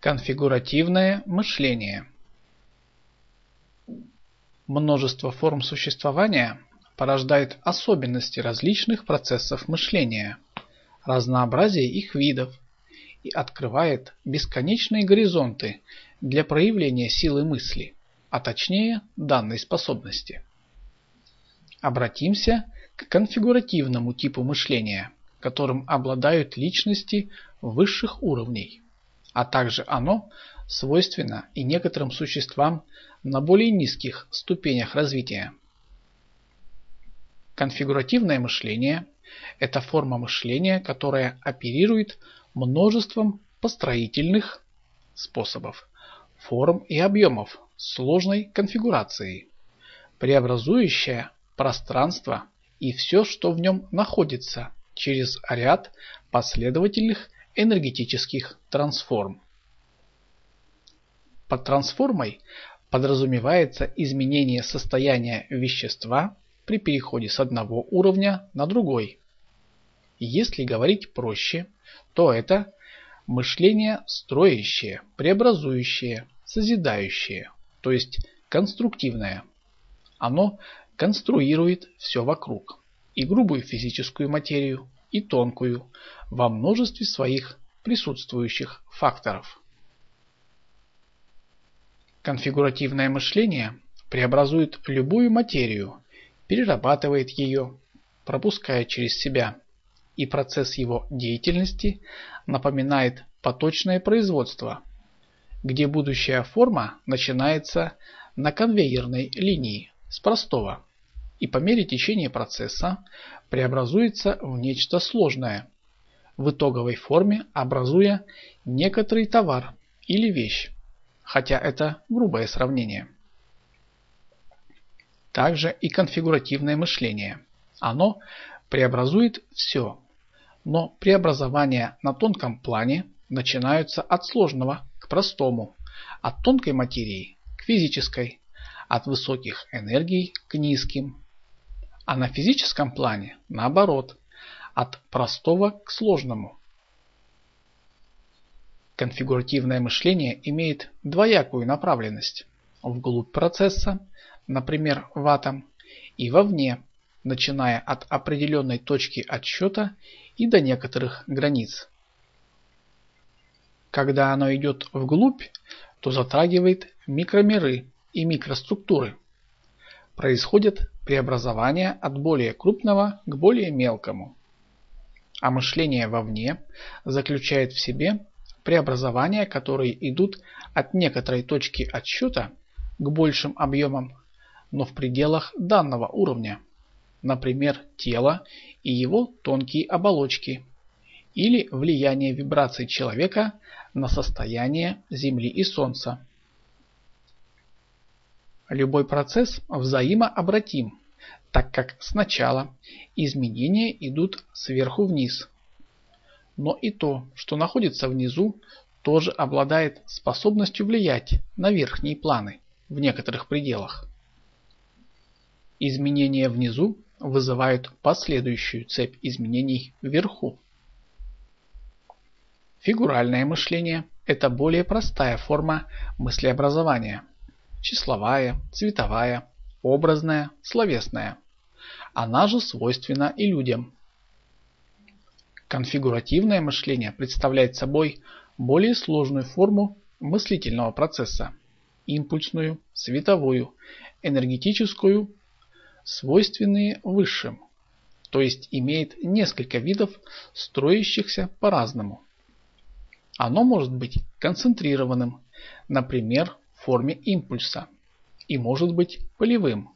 Конфигуративное мышление Множество форм существования порождает особенности различных процессов мышления, разнообразие их видов и открывает бесконечные горизонты для проявления силы мысли, а точнее данной способности. Обратимся к конфигуративному типу мышления, которым обладают личности высших уровней а также оно свойственно и некоторым существам на более низких ступенях развития. Конфигуративное мышление – это форма мышления, которая оперирует множеством построительных способов, форм и объемов сложной конфигурации, преобразующая пространство и все, что в нем находится, через ряд последовательных энергетических трансформ. Под трансформой подразумевается изменение состояния вещества при переходе с одного уровня на другой. Если говорить проще, то это мышление строящее, преобразующее, созидающее, то есть конструктивное. Оно конструирует все вокруг, и грубую физическую материю, и тонкую во множестве своих присутствующих факторов. Конфигуративное мышление преобразует любую материю, перерабатывает ее, пропуская через себя, и процесс его деятельности напоминает поточное производство, где будущая форма начинается на конвейерной линии с простого и по мере течения процесса преобразуется в нечто сложное, в итоговой форме образуя некоторый товар или вещь, хотя это грубое сравнение. Также и конфигуративное мышление. Оно преобразует все, но преобразования на тонком плане начинаются от сложного к простому, от тонкой материи к физической, от высоких энергий к низким, а на физическом плане наоборот, от простого к сложному. Конфигуративное мышление имеет двоякую направленность – вглубь процесса, например, в атом, и вовне, начиная от определенной точки отсчета и до некоторых границ. Когда оно идет вглубь, то затрагивает микромиры и микроструктуры. Происходят преобразования от более крупного к более мелкому. А мышление вовне заключает в себе преобразования, которые идут от некоторой точки отсчета к большим объемам, но в пределах данного уровня, например, тело и его тонкие оболочки, или влияние вибраций человека на состояние Земли и Солнца. Любой процесс взаимообратим так как сначала изменения идут сверху вниз. Но и то, что находится внизу, тоже обладает способностью влиять на верхние планы в некоторых пределах. Изменения внизу вызывают последующую цепь изменений вверху. Фигуральное мышление – это более простая форма мыслеобразования. Числовая, цветовая, образная, словесная. Она же свойственна и людям. Конфигуративное мышление представляет собой более сложную форму мыслительного процесса – импульсную, световую, энергетическую, свойственные высшим, то есть имеет несколько видов, строящихся по-разному. Оно может быть концентрированным, например, в форме импульса – и может быть полевым,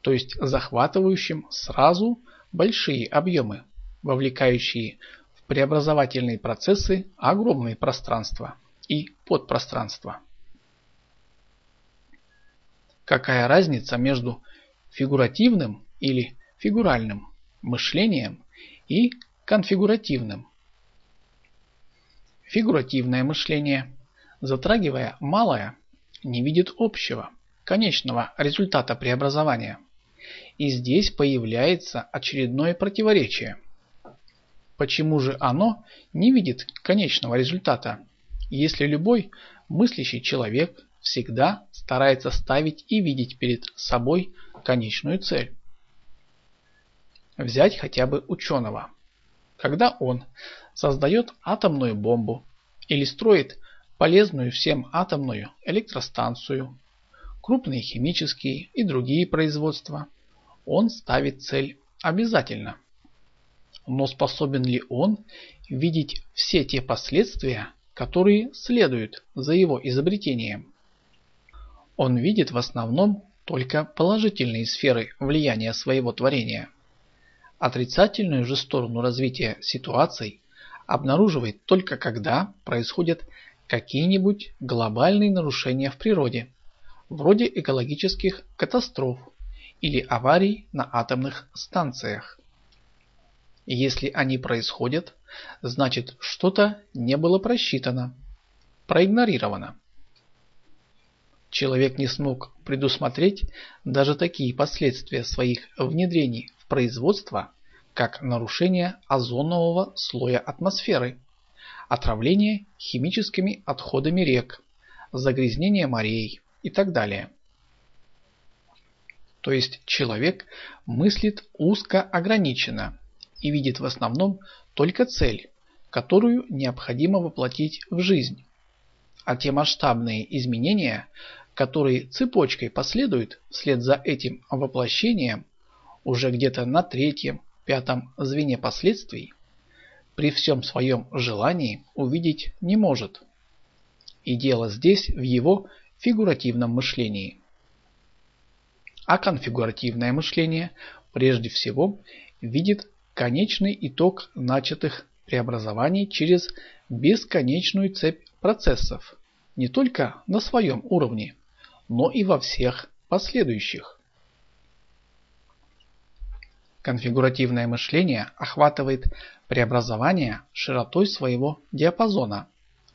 то есть захватывающим сразу большие объемы, вовлекающие в преобразовательные процессы огромные пространства и подпространства. Какая разница между фигуративным или фигуральным мышлением и конфигуративным? Фигуративное мышление, затрагивая малое, не видит общего – конечного результата преобразования. И здесь появляется очередное противоречие. Почему же оно не видит конечного результата, если любой мыслящий человек всегда старается ставить и видеть перед собой конечную цель. Взять хотя бы ученого. Когда он создает атомную бомбу или строит полезную всем атомную электростанцию, крупные химические и другие производства, он ставит цель обязательно. Но способен ли он видеть все те последствия, которые следуют за его изобретением? Он видит в основном только положительные сферы влияния своего творения. Отрицательную же сторону развития ситуаций обнаруживает только когда происходят какие-нибудь глобальные нарушения в природе, вроде экологических катастроф или аварий на атомных станциях. Если они происходят, значит что-то не было просчитано, проигнорировано. Человек не смог предусмотреть даже такие последствия своих внедрений в производство, как нарушение озонового слоя атмосферы, отравление химическими отходами рек, загрязнение морей и так далее. То есть человек мыслит узко ограниченно и видит в основном только цель, которую необходимо воплотить в жизнь. А те масштабные изменения, которые цепочкой последуют вслед за этим воплощением, уже где-то на третьем, пятом звене последствий, при всем своем желании увидеть не может. И дело здесь в его фигуративном мышлении. А конфигуративное мышление прежде всего видит конечный итог начатых преобразований через бесконечную цепь процессов, не только на своем уровне, но и во всех последующих. Конфигуративное мышление охватывает преобразование широтой своего диапазона,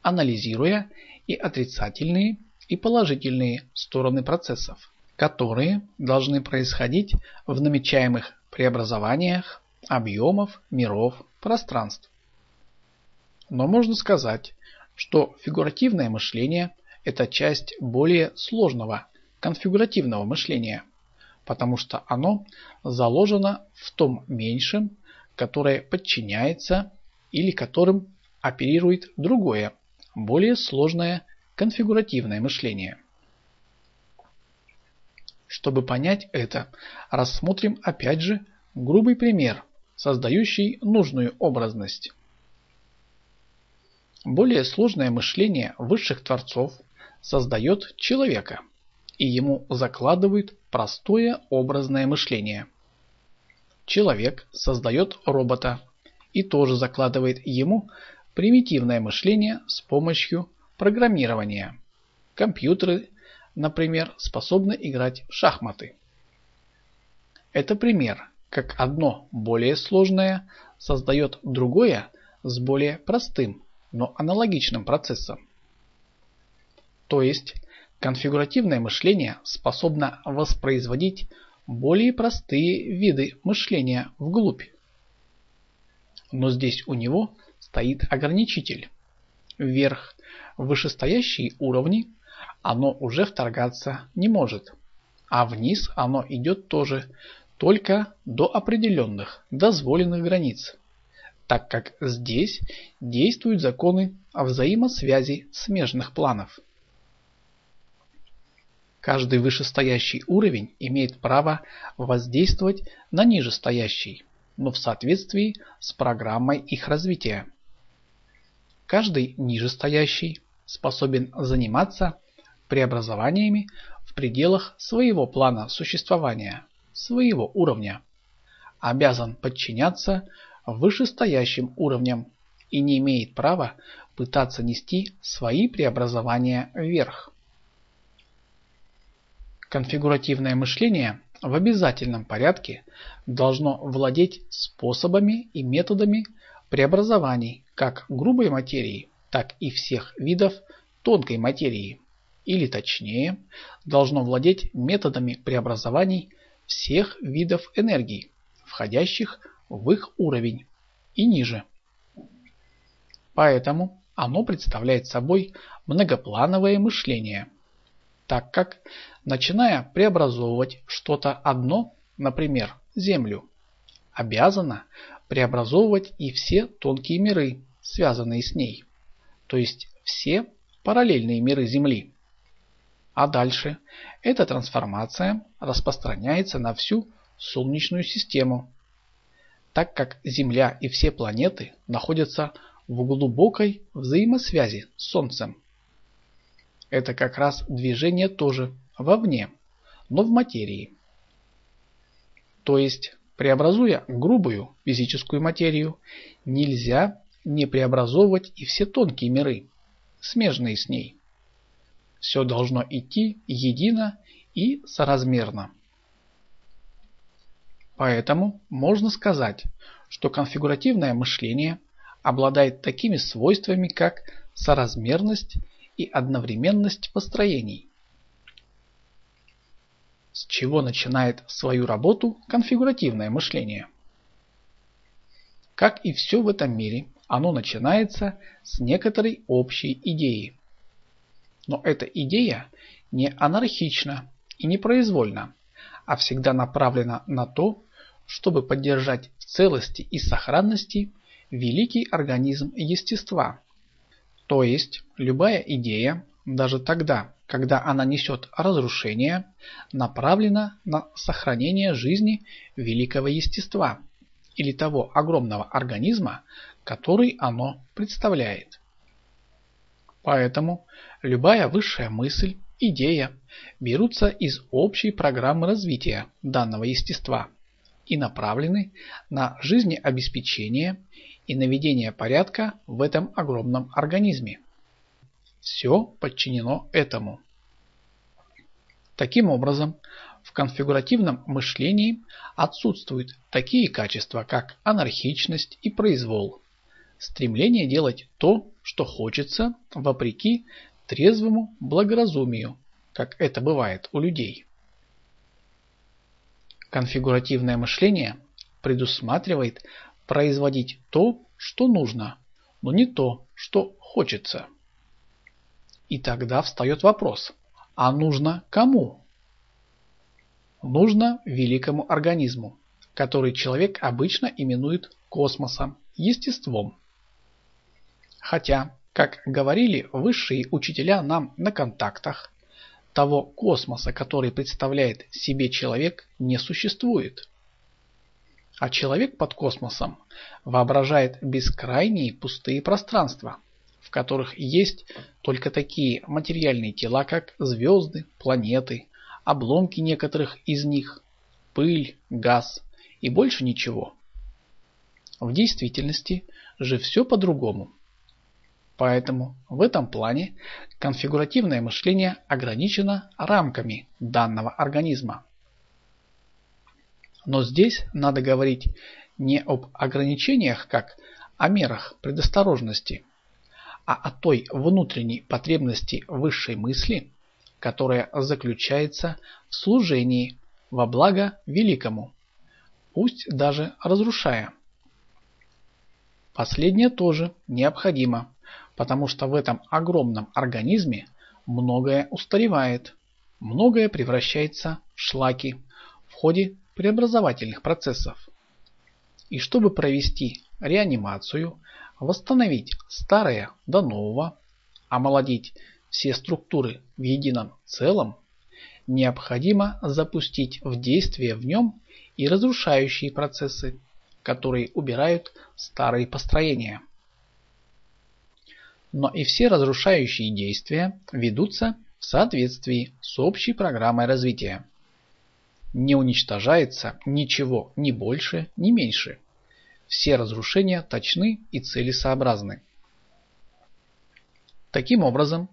анализируя и отрицательные, и положительные стороны процессов, которые должны происходить в намечаемых преобразованиях объемов, миров, пространств. Но можно сказать, что фигуративное мышление – это часть более сложного конфигуративного мышления, потому что оно заложено в том меньшем, которое подчиняется или которым оперирует другое, более сложное конфигуративное мышление. Чтобы понять это, рассмотрим опять же грубый пример, создающий нужную образность. Более сложное мышление высших творцов создает человека, и ему закладывают простое образное мышление – Человек создает робота и тоже закладывает ему примитивное мышление с помощью программирования. Компьютеры, например, способны играть в шахматы. Это пример, как одно более сложное создает другое с более простым, но аналогичным процессом. То есть конфигуративное мышление способно воспроизводить более простые виды мышления вглубь. Но здесь у него стоит ограничитель. Вверх, вышестоящие уровни, оно уже вторгаться не может. А вниз оно идет тоже только до определенных, дозволенных границ, так как здесь действуют законы о взаимосвязи смежных планов. Каждый вышестоящий уровень имеет право воздействовать на нижестоящий, но в соответствии с программой их развития. Каждый нижестоящий способен заниматься преобразованиями в пределах своего плана существования, своего уровня, обязан подчиняться вышестоящим уровням и не имеет права пытаться нести свои преобразования вверх. Конфигуративное мышление в обязательном порядке должно владеть способами и методами преобразований как грубой материи, так и всех видов тонкой материи, или точнее, должно владеть методами преобразований всех видов энергии, входящих в их уровень и ниже. Поэтому оно представляет собой многоплановое мышление, так как, начиная преобразовывать что-то одно, например, Землю, обязано преобразовывать и все тонкие миры, связанные с ней, то есть все параллельные миры Земли. А дальше эта трансформация распространяется на всю Солнечную систему, так как Земля и все планеты находятся в глубокой взаимосвязи с Солнцем. Это как раз движение тоже вовне, но в материи. То есть, преобразуя грубую физическую материю, нельзя не преобразовывать и все тонкие миры, смежные с ней. Все должно идти едино и соразмерно. Поэтому можно сказать, что конфигуративное мышление обладает такими свойствами, как соразмерность и одновременность построений. С чего начинает свою работу конфигуративное мышление? Как и все в этом мире, оно начинается с некоторой общей идеи. Но эта идея не анархична и не произвольна, а всегда направлена на то, чтобы поддержать в целости и сохранности великий организм естества. То есть любая идея, даже тогда, когда она несет разрушение, направлена на сохранение жизни великого естества или того огромного организма, который оно представляет. Поэтому любая высшая мысль, идея берутся из общей программы развития данного естества – и направлены на жизнеобеспечение и наведение порядка в этом огромном организме. Все подчинено этому. Таким образом, в конфигуративном мышлении отсутствуют такие качества, как анархичность и произвол, стремление делать то, что хочется, вопреки трезвому благоразумию, как это бывает у людей. Конфигуративное мышление предусматривает производить то, что нужно, но не то, что хочется. И тогда встает вопрос, а нужно кому? Нужно великому организму, который человек обычно именует космосом, естеством. Хотя, как говорили высшие учителя нам на контактах, того космоса, который представляет себе человек, не существует. А человек под космосом воображает бескрайние пустые пространства, в которых есть только такие материальные тела, как звезды, планеты, обломки некоторых из них, пыль, газ и больше ничего. В действительности же все по-другому. Поэтому в этом плане конфигуративное мышление ограничено рамками данного организма. Но здесь надо говорить не об ограничениях, как о мерах предосторожности, а о той внутренней потребности высшей мысли, которая заключается в служении во благо великому, пусть даже разрушая. Последнее тоже необходимо, потому что в этом огромном организме многое устаревает, многое превращается в шлаки в ходе преобразовательных процессов. И чтобы провести реанимацию, восстановить старое до нового, омолодить все структуры в едином целом, необходимо запустить в действие в нем и разрушающие процессы, которые убирают старые построения но и все разрушающие действия ведутся в соответствии с общей программой развития. Не уничтожается ничего ни больше, ни меньше. Все разрушения точны и целесообразны. Таким образом,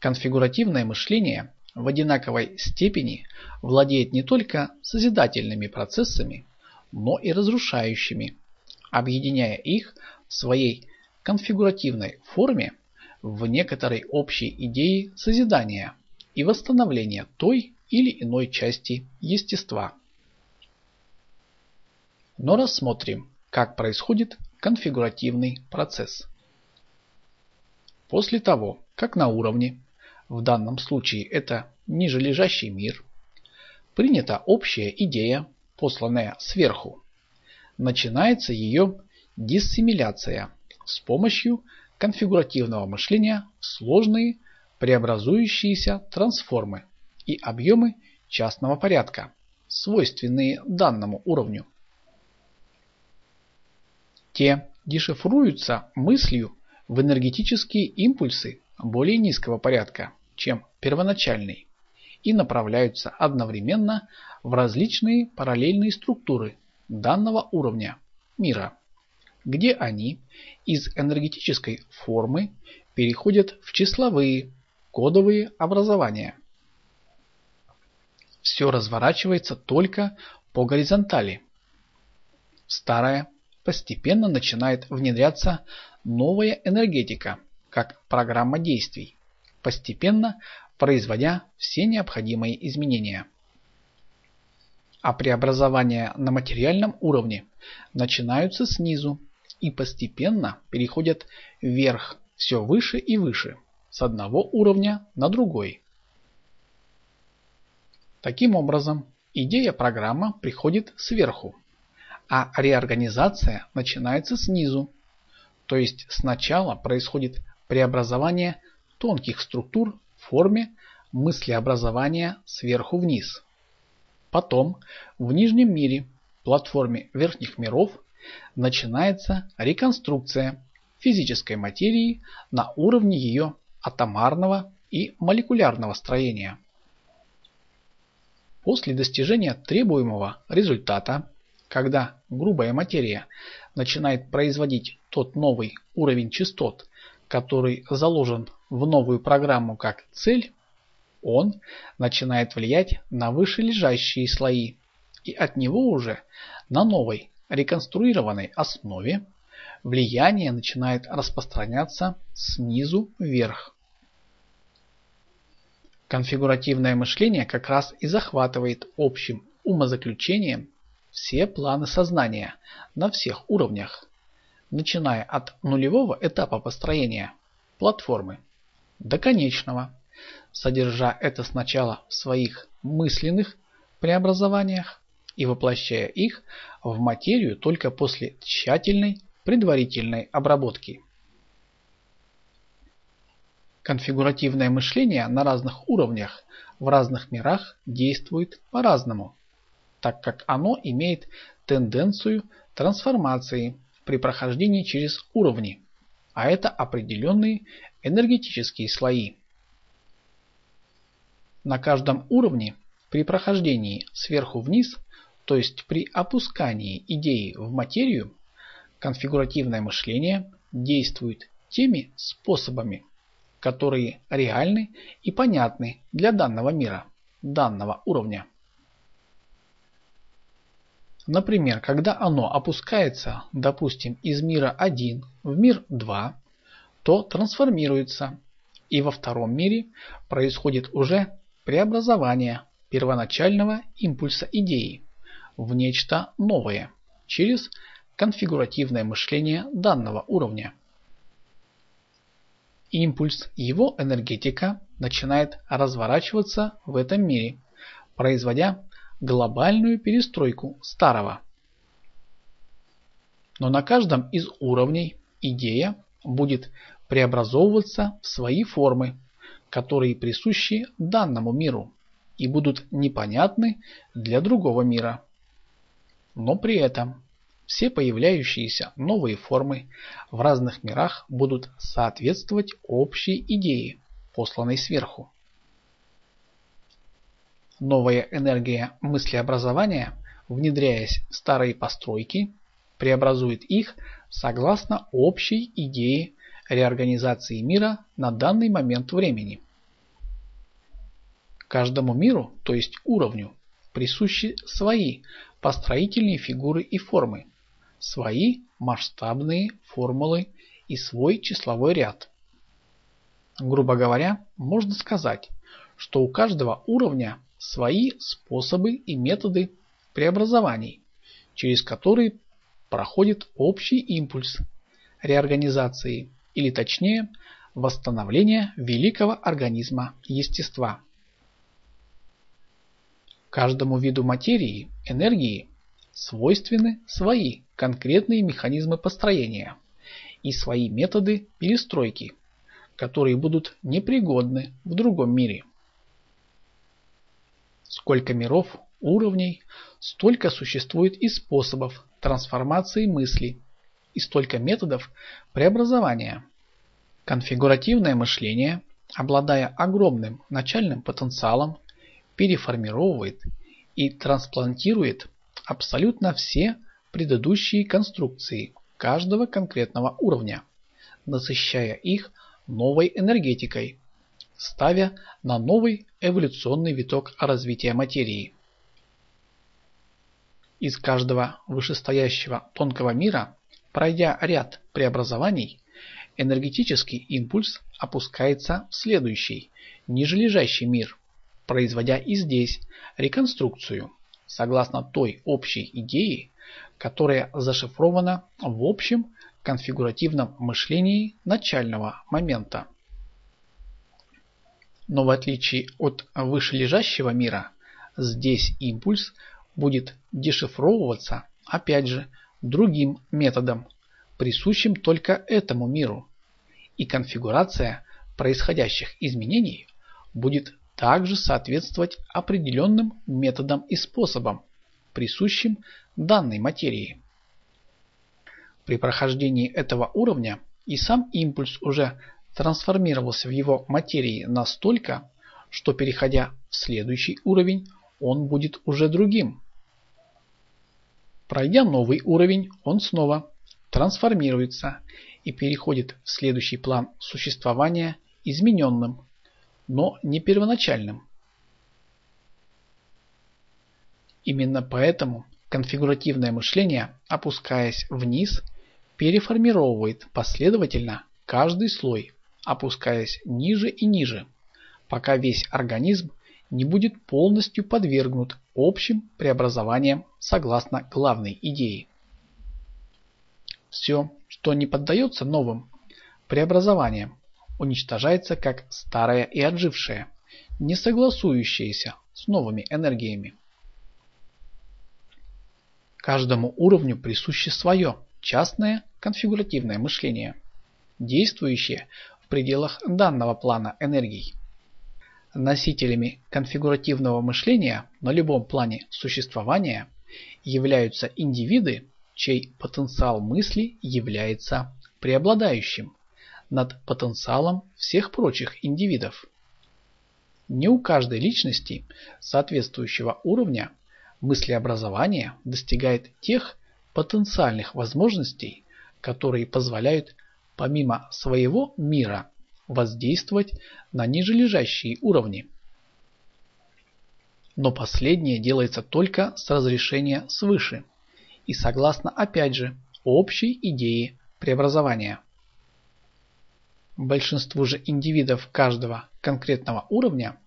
конфигуративное мышление в одинаковой степени владеет не только созидательными процессами, но и разрушающими, объединяя их в своей конфигуративной форме в некоторой общей идее созидания и восстановления той или иной части естества. Но рассмотрим, как происходит конфигуративный процесс. После того, как на уровне, в данном случае это нижележащий мир, принята общая идея, посланная сверху, начинается ее диссимиляция с помощью конфигуративного мышления в сложные преобразующиеся трансформы и объемы частного порядка, свойственные данному уровню. Те дешифруются мыслью в энергетические импульсы более низкого порядка, чем первоначальный, и направляются одновременно в различные параллельные структуры данного уровня мира, где они из энергетической формы переходят в числовые, кодовые образования. Все разворачивается только по горизонтали. Старая постепенно начинает внедряться новая энергетика, как программа действий, постепенно производя все необходимые изменения. А преобразования на материальном уровне начинаются снизу и постепенно переходят вверх все выше и выше, с одного уровня на другой. Таким образом, идея программа приходит сверху, а реорганизация начинается снизу. То есть сначала происходит преобразование тонких структур в форме мыслеобразования сверху вниз. Потом в нижнем мире, платформе верхних миров, начинается реконструкция физической материи на уровне ее атомарного и молекулярного строения. После достижения требуемого результата когда грубая материя начинает производить тот новый уровень частот, который заложен в новую программу как цель, он начинает влиять на вышележащие слои и от него уже на новой реконструированной основе влияние начинает распространяться снизу вверх. Конфигуративное мышление как раз и захватывает общим умозаключением все планы сознания на всех уровнях, начиная от нулевого этапа построения платформы до конечного, содержа это сначала в своих мысленных преобразованиях и воплощая их в материю только после тщательной предварительной обработки. Конфигуративное мышление на разных уровнях в разных мирах действует по-разному так как оно имеет тенденцию трансформации при прохождении через уровни, а это определенные энергетические слои. На каждом уровне при прохождении сверху вниз, то есть при опускании идеи в материю, конфигуративное мышление действует теми способами, которые реальны и понятны для данного мира, данного уровня. Например, когда оно опускается, допустим, из мира 1 в мир 2, то трансформируется, и во втором мире происходит уже преобразование первоначального импульса идеи в нечто новое через конфигуративное мышление данного уровня. Импульс, его энергетика начинает разворачиваться в этом мире, производя глобальную перестройку старого. Но на каждом из уровней идея будет преобразовываться в свои формы, которые присущи данному миру и будут непонятны для другого мира. Но при этом все появляющиеся новые формы в разных мирах будут соответствовать общей идее, посланной сверху. Новая энергия мыслеобразования, внедряясь в старые постройки, преобразует их согласно общей идее реорганизации мира на данный момент времени. Каждому миру, то есть уровню, присущи свои построительные фигуры и формы, свои масштабные формулы и свой числовой ряд. Грубо говоря, можно сказать, что у каждого уровня свои способы и методы преобразований, через которые проходит общий импульс реорганизации, или точнее восстановления великого организма естества. Каждому виду материи, энергии, свойственны свои конкретные механизмы построения и свои методы перестройки, которые будут непригодны в другом мире. Сколько миров, уровней, столько существует и способов трансформации мысли, и столько методов преобразования. Конфигуративное мышление, обладая огромным начальным потенциалом, переформировывает и трансплантирует абсолютно все предыдущие конструкции каждого конкретного уровня, насыщая их новой энергетикой, ставя на новый эволюционный виток развития материи. Из каждого вышестоящего тонкого мира, пройдя ряд преобразований, энергетический импульс опускается в следующий, ниже лежащий мир, производя и здесь реконструкцию, согласно той общей идее, которая зашифрована в общем конфигуративном мышлении начального момента. Но в отличие от вышележащего мира, здесь импульс будет дешифровываться, опять же, другим методом, присущим только этому миру. И конфигурация происходящих изменений будет также соответствовать определенным методам и способам, присущим данной материи. При прохождении этого уровня и сам импульс уже трансформировался в его материи настолько, что переходя в следующий уровень, он будет уже другим. Пройдя новый уровень, он снова трансформируется и переходит в следующий план существования измененным, но не первоначальным. Именно поэтому конфигуративное мышление, опускаясь вниз, переформировывает последовательно каждый слой, опускаясь ниже и ниже, пока весь организм не будет полностью подвергнут общим преобразованиям согласно главной идее. Все, что не поддается новым преобразованиям, уничтожается как старое и отжившее, не согласующееся с новыми энергиями. Каждому уровню присуще свое частное конфигуративное мышление, действующее в пределах данного плана энергий. Носителями конфигуративного мышления на любом плане существования являются индивиды, чей потенциал мысли является преобладающим над потенциалом всех прочих индивидов. Не у каждой личности соответствующего уровня мыслеобразования достигает тех потенциальных возможностей, которые позволяют помимо своего мира воздействовать на нижележащие уровни. Но последнее делается только с разрешения свыше и согласно опять же общей идее преобразования. Большинству же индивидов каждого конкретного уровня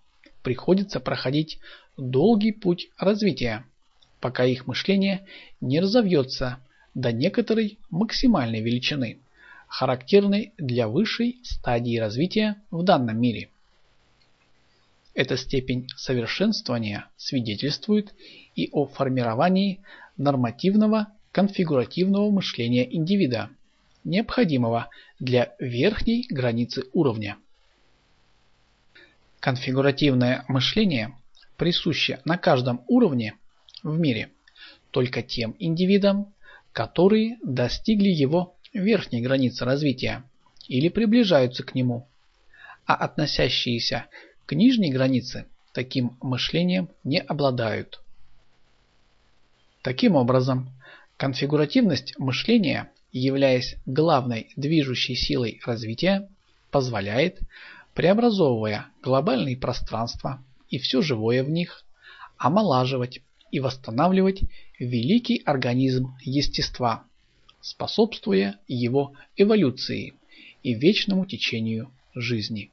приходится проходить долгий путь развития, пока их мышление не разовьется до некоторой максимальной величины, характерной для высшей стадии развития в данном мире. Эта степень совершенствования свидетельствует и о формировании нормативного конфигуративного мышления индивида, необходимого для верхней границы уровня. Конфигуративное мышление присуще на каждом уровне в мире только тем индивидам, которые достигли его верхней границы развития или приближаются к нему, а относящиеся к нижней границе таким мышлением не обладают. Таким образом, конфигуративность мышления являясь главной движущей силой развития, позволяет, преобразовывая глобальные пространства и все живое в них, омолаживать и восстанавливать великий организм естества, способствуя его эволюции и вечному течению жизни.